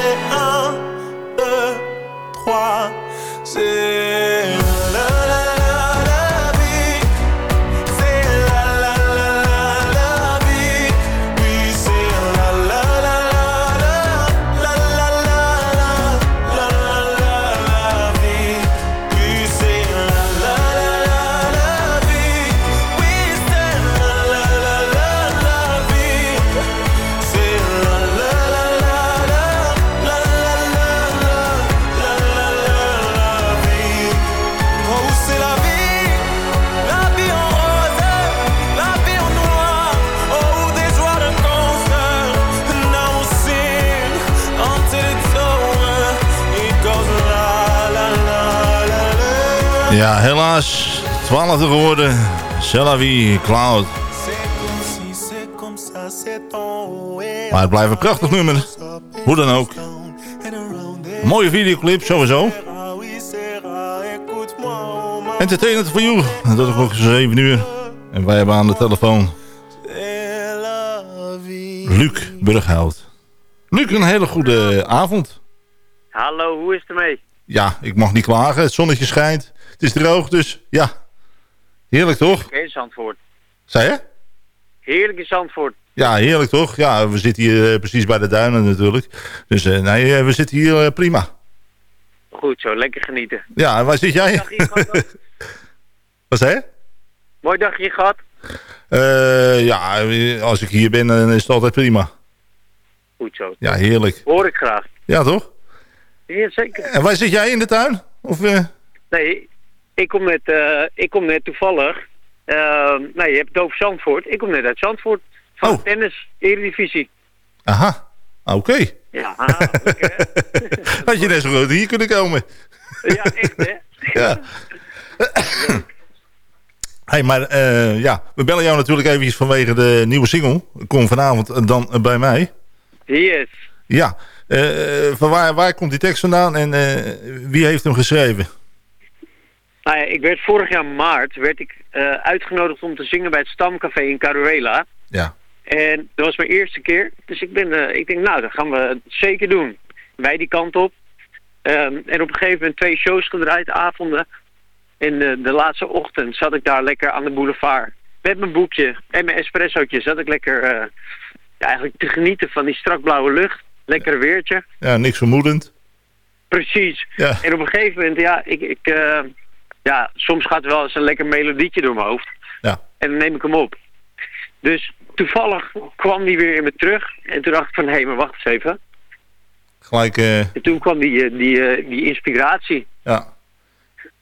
Ja, helaas. Twaalfde geworden. Cellavi, Cloud. Maar het blijft een prachtig nummer. Hoe dan ook. Mooie videoclip, sowieso. Entertainment voor you. Dat is nog 7 uur. En wij hebben aan de telefoon... Luc Burghout. Luc, een hele goede avond. Hallo, hoe is het ermee? Ja, ik mag niet klagen. Het zonnetje schijnt. Het is droog, dus ja. Heerlijk toch? Oké, Zandvoort. Zei je? Heerlijk in Zandvoort. Ja, heerlijk toch? Ja, we zitten hier eh, precies bij de duinen natuurlijk. Dus eh, nee, eh, we zitten hier prima. Goed zo, lekker genieten. Ja, en waar zit jij? Dagje? [laughs] Wat zei je? Mooi dagje gehad? Eh, ja, als ik hier ben, dan is het altijd prima. Goed zo. Ja, heerlijk. Hoor ik graag. Ja, toch? Ja, zeker. En waar zit jij in de tuin? Of, eh, Nee, ik kom net, eh, ik kom net toevallig. nee, je hebt over Zandvoort. Ik kom net uit Zandvoort. Van Oh. tennis, Eredivisie. Aha, oké. Ja, [laughs] Had je net zo goed hier kunnen komen. ja, echt hè. [laughs] Ja. hey, maar ja, we bellen jou natuurlijk eventjes vanwege de nieuwe single. Kom vanavond dan bij mij. Yes. Ja, van waar, waar komt die tekst vandaan en eh, wie heeft hem geschreven? Nou ja, ik werd vorig jaar maart werd ik, eh, uitgenodigd om te zingen bij het Stamcafé in Caruela. Ja. En dat was mijn eerste keer. Dus ik, ben, eh, ik denk, nou, dat gaan we het zeker doen. Wij die kant op. Ehm, en op een gegeven moment twee shows gedraaid, avonden. En eh, de laatste ochtend zat ik daar lekker aan de boulevard. Met mijn boekje en mijn espressootje zat ik lekker eh, ja, eigenlijk te genieten van die strak blauwe lucht. Lekker weertje. Ja, niks vermoedend. Precies. Ja. En op een gegeven moment, ja, ik, ik, eh, ja, soms gaat er wel eens een lekker melodietje door mijn hoofd. Ja. En dan neem ik hem op. Dus toevallig kwam die weer in me terug. En toen dacht ik van, hé, maar wacht eens even. Gelijk, eh, En toen kwam die, eh, die, die inspiratie. ja.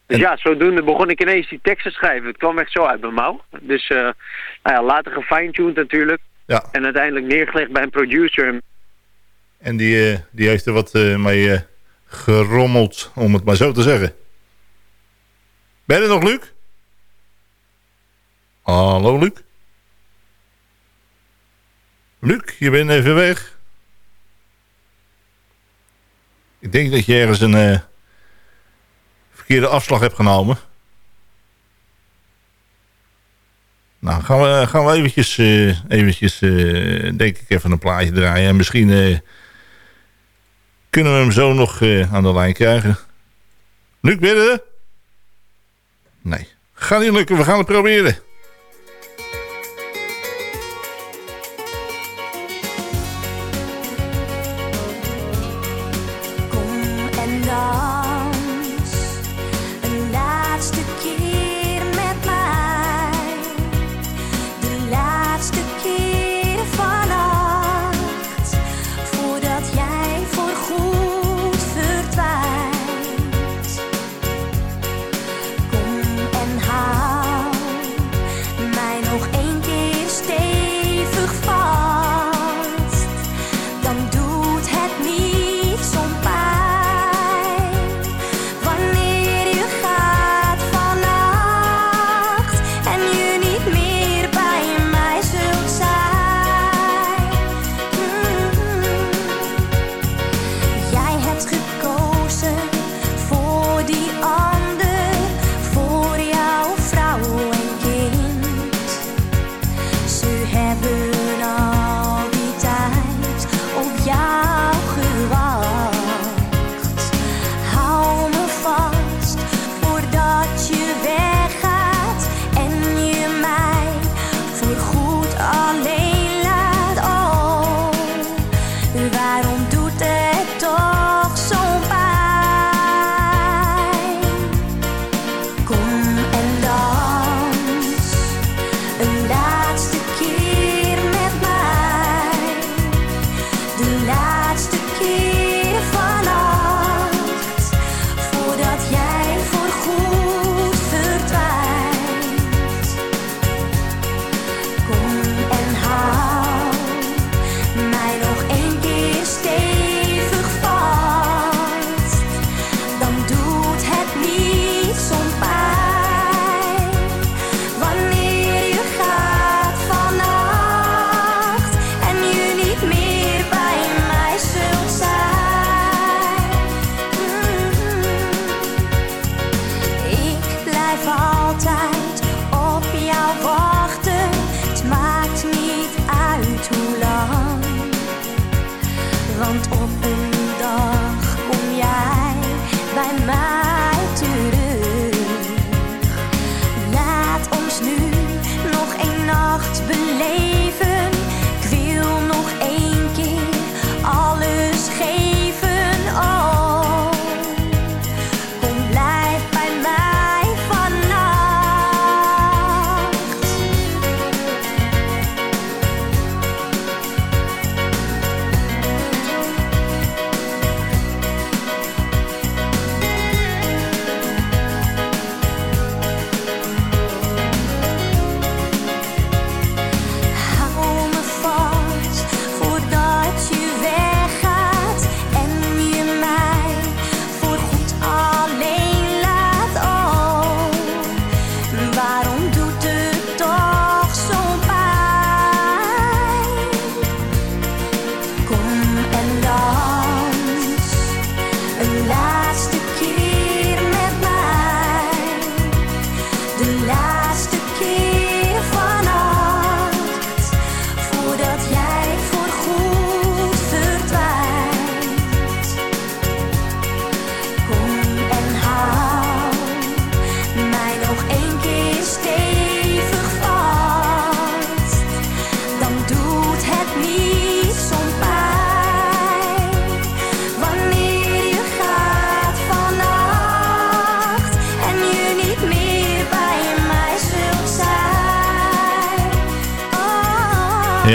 Dus ja, zodoende begon ik ineens die teksten schrijven. Het kwam echt zo uit mijn mouw. Dus nou ja, later gefine-tuned natuurlijk. Ja. En uiteindelijk neergelegd bij een producer. En die, eh, die heeft er wat eh, mee eh, gerommeld, om het maar zo te zeggen. Ben je er nog, Luc? Hallo, Luc? Luc, je bent even weg. Ik denk dat je ergens een verkeerde afslag hebt genomen. Nou, gaan we, gaan we eventjes, eh, eventjes denk ik, even een plaatje draaien. En misschien kunnen we hem zo nog eh, aan de lijn krijgen. Je er? Nee. Gaat niet lukken, we gaan het proberen.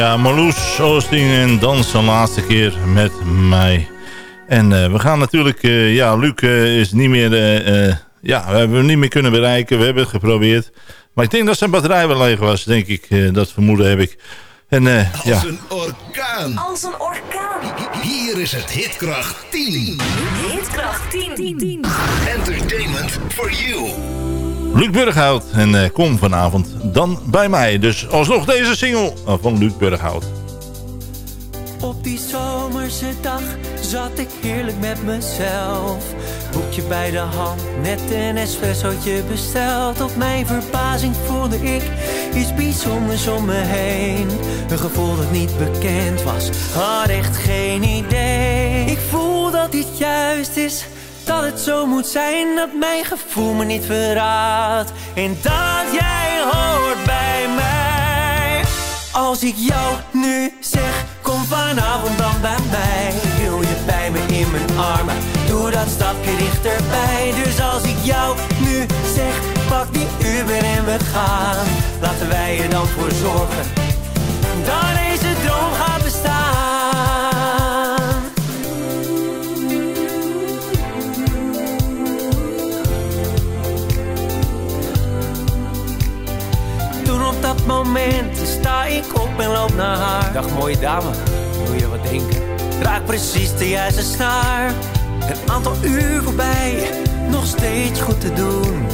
Ja, Marloes Oosting en dans de laatste keer met mij. En eh, we gaan natuurlijk... eh, ja, Luc eh, is niet meer... eh, eh, ja, we hebben hem niet meer kunnen bereiken. We hebben het geprobeerd. Maar ik denk dat zijn batterij wel leeg was, denk ik. Eh, dat vermoeden heb ik. En eh, Als ja, een orkaan. Als een orkaan. Hier is het Hitkracht 10. Hitkracht 10. Entertainment for you. Luc Burghout. En eh, kom vanavond dan bij mij. Dus alsnog deze single van Luc Burghout. Op die zomerse dag zat ik heerlijk met mezelf. Boekje bij de hand, net een espressootje besteld. Op mijn verbazing voelde ik iets bijzonders om me heen. Een gevoel dat niet bekend was, had echt geen idee. Ik voel dat dit juist is, dat het zo moet zijn. Dat mijn gevoel me niet verraadt. En dat jij hoort bij mij. Als ik jou nu zeg, kom vanavond dan bij mij. Wil je bij me in mijn armen, doe dat stapje dichterbij. Dus als ik jou nu zeg, pak die Uber en we gaan. Laten wij er dan voor zorgen, dat loop naar haar. Dag mooie dame, wil je wat drinken? Raak precies de juiste snaar. Een aantal uur voorbij, nog steeds goed te doen.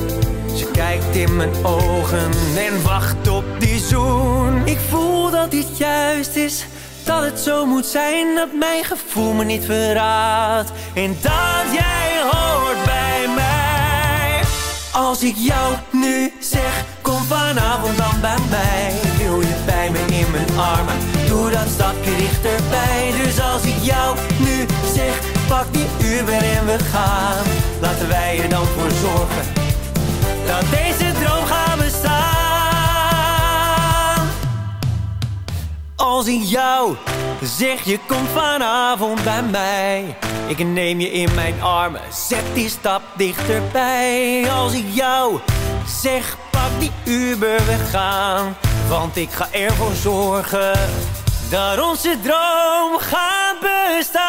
Ze kijkt in mijn ogen en wacht op die zoen. Ik voel dat dit juist is, dat het zo moet zijn. Dat mijn gevoel me niet verraadt. En dat jij hoort bij mij. Als ik jou nu zeg, kom vanavond dan bij mij. Doe dat stapje dichterbij. Dus als ik jou nu zeg, pak die Uber en we gaan. Laten wij er dan voor zorgen, dat deze droom gaat bestaan. Als ik jou zeg, je komt vanavond bij mij. Ik neem je in mijn armen, zet die stap dichterbij. Als ik jou zeg, pak die Uber, we gaan. Want ik ga ervoor zorgen dat onze droom gaat bestaan.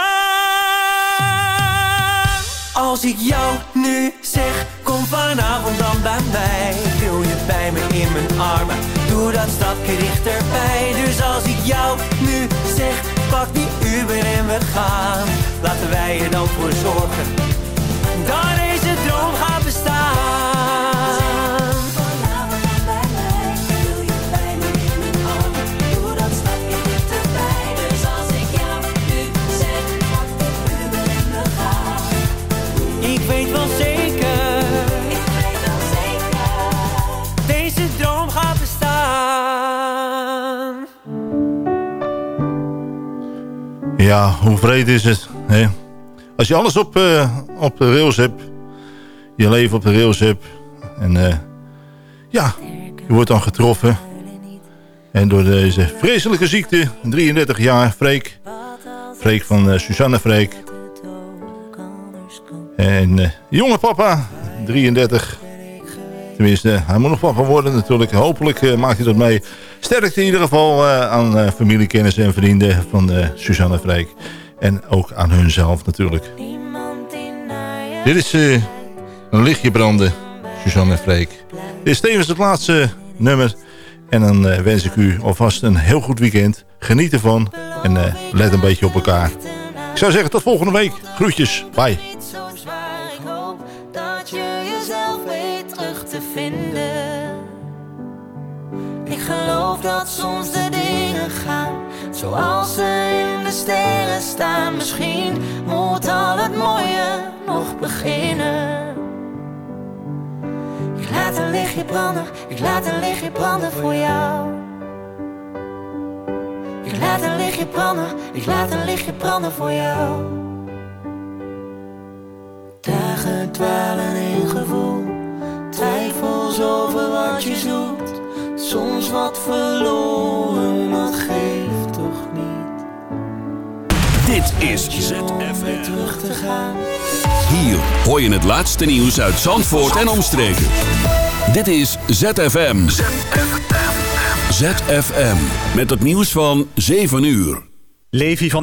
Als ik jou nu zeg, kom vanavond dan bij mij. Wil je bij me in mijn armen, doe dat stapje dichterbij. Dus als ik jou nu zeg, pak die Uber en we gaan. Laten wij er dan voor zorgen, dat Deze droom gaat bestaan. Ja, hoe vreed is het? Hè? Als je alles op, eh, op de rails hebt, je leven op de rails hebt, en eh, ja, je wordt dan getroffen. En door deze vreselijke ziekte, 33 jaar, Freek. Freek van eh, Suzanne Freek. En jonge papa, 33. Tenminste, hij moet nog papa worden natuurlijk. Hopelijk eh, maakt hij dat mee. Sterkte in ieder geval eh, aan eh, familiekennis en vrienden van Suzanne Freek. En ook aan hunzelf natuurlijk. Dit is een lichtje branden, Suzanne Freek. Dit is tevens het laatste nummer. En dan wens ik u alvast een heel goed weekend. Geniet ervan en let een beetje op elkaar. Ik zou zeggen tot volgende week. Groetjes, bye. Geloof dat soms de dingen gaan zoals ze in de sterren staan. Misschien moet al het mooie nog beginnen. Ik laat een lichtje branden, ik laat een lichtje branden voor jou. Ik laat een lichtje branden, ik laat een lichtje branden voor jou. Dagen dwalen in gevoel, twijfels over wat je zoekt. Soms wat verloren, dat geeft toch niet. Dit is ZFM. Terug te gaan. Hier hoor je het laatste nieuws uit Zandvoort en omstreken. Dit is ZFM. ZFM. Met het nieuws van 7 uur. Levi van